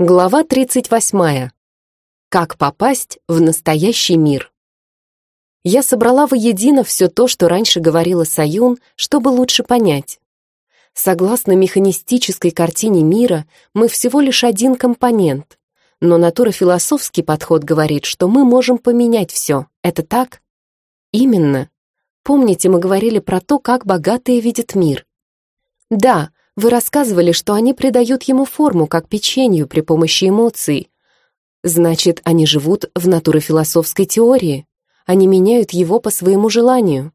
Глава 38. Как попасть в настоящий мир. Я собрала воедино все то, что раньше говорила Саюн, чтобы лучше понять. Согласно механистической картине мира, мы всего лишь один компонент. Но натурофилософский подход говорит, что мы можем поменять все. Это так? Именно. Помните, мы говорили про то, как богатые видят мир. Да, вы рассказывали, что они придают ему форму, как печенью при помощи эмоций. Значит, они живут в натурофилософской теории. Они меняют его по своему желанию.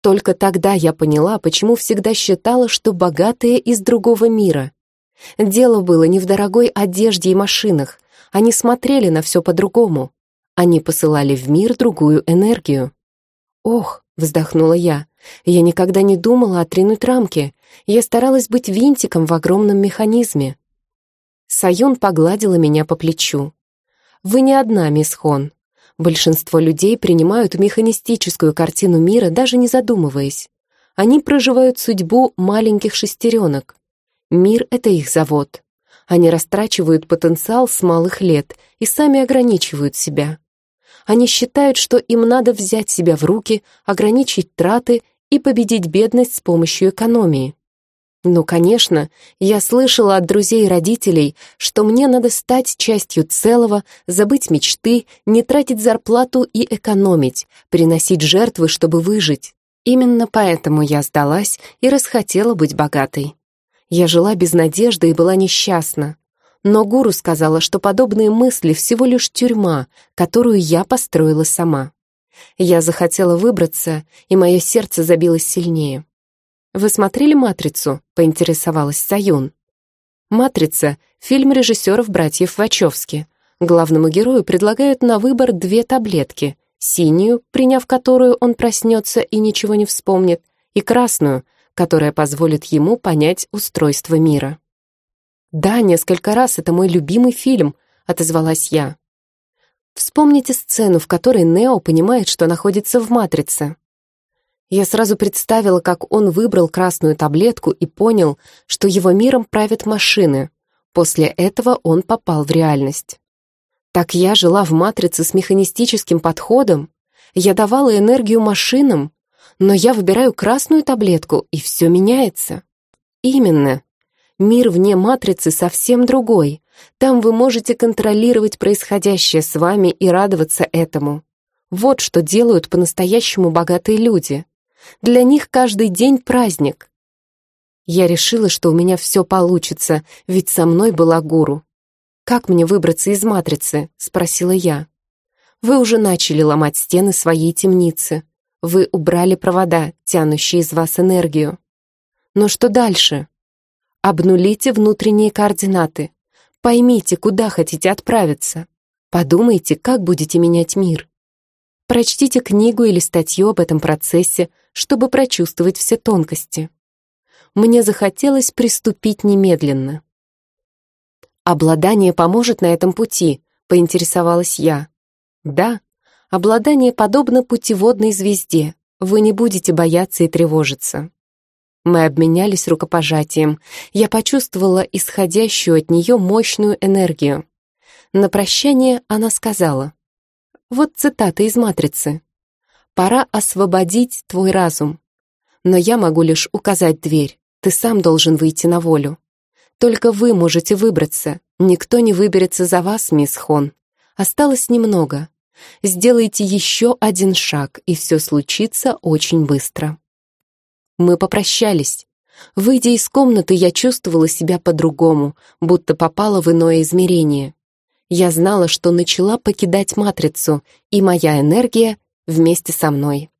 Только тогда я поняла, почему всегда считала, что богатые из другого мира. Дело было не в дорогой одежде и машинах. Они смотрели на все по-другому. Они посылали в мир другую энергию. «Ох», — вздохнула я, — «я никогда не думала отринуть рамки. Я старалась быть винтиком в огромном механизме». Саюн погладила меня по плечу. «Вы не одна, мисс Хон. Большинство людей принимают механистическую картину мира, даже не задумываясь. Они проживают судьбу маленьких шестеренок. Мир — это их завод. Они растрачивают потенциал с малых лет и сами ограничивают себя. Они считают, что им надо взять себя в руки, ограничить траты и победить бедность с помощью экономии. Ну, конечно, я слышала от друзей и родителей, что мне надо стать частью целого, забыть мечты, не тратить зарплату и экономить, приносить жертвы, чтобы выжить. Именно поэтому я сдалась и расхотела быть богатой. Я жила без надежды и была несчастна. Но гуру сказала, что подобные мысли всего лишь тюрьма, которую я построила сама. Я захотела выбраться, и мое сердце забилось сильнее. «Вы смотрели «Матрицу»?» — поинтересовалась Саюн. «Матрица» — фильм режиссеров братьев Вачовски. Главному герою предлагают на выбор две таблетки. Синюю, приняв которую он проснется и ничего не вспомнит, и красную, которая позволит ему понять устройство мира. «Да, несколько раз, это мой любимый фильм», — отозвалась я. Вспомните сцену, в которой Нео понимает, что находится в «Матрице». Я сразу представила, как он выбрал красную таблетку и понял, что его миром правят машины. После этого он попал в реальность. Так я жила в матрице с механистическим подходом, я давала энергию машинам, но я выбираю красную таблетку, и все меняется. Именно. Мир вне матрицы совсем другой. Там вы можете контролировать происходящее с вами и радоваться этому. Вот что делают по-настоящему богатые люди. Для них каждый день праздник. Я решила, что у меня все получится, ведь со мной была гуру. «Как мне выбраться из матрицы?» — спросила я. «Вы уже начали ломать стены своей темницы. Вы убрали провода, тянущие из вас энергию. Но что дальше? Обнулите внутренние координаты. Поймите, куда хотите отправиться. Подумайте, как будете менять мир. Прочтите книгу или статью об этом процессе, чтобы прочувствовать все тонкости. Мне захотелось приступить немедленно. «Обладание поможет на этом пути», — поинтересовалась я. «Да, обладание подобно путеводной звезде. Вы не будете бояться и тревожиться». Мы обменялись рукопожатием. Я почувствовала исходящую от нее мощную энергию. На прощание она сказала. Вот цитата из «Матрицы». Пора освободить твой разум. Но я могу лишь указать дверь. Ты сам должен выйти на волю. Только вы можете выбраться. Никто не выберется за вас, мисс Хон. Осталось немного. Сделайте еще один шаг, и все случится очень быстро. Мы попрощались. Выйдя из комнаты, я чувствовала себя по-другому, будто попала в иное измерение. Я знала, что начала покидать матрицу, и моя энергия вместе со мной.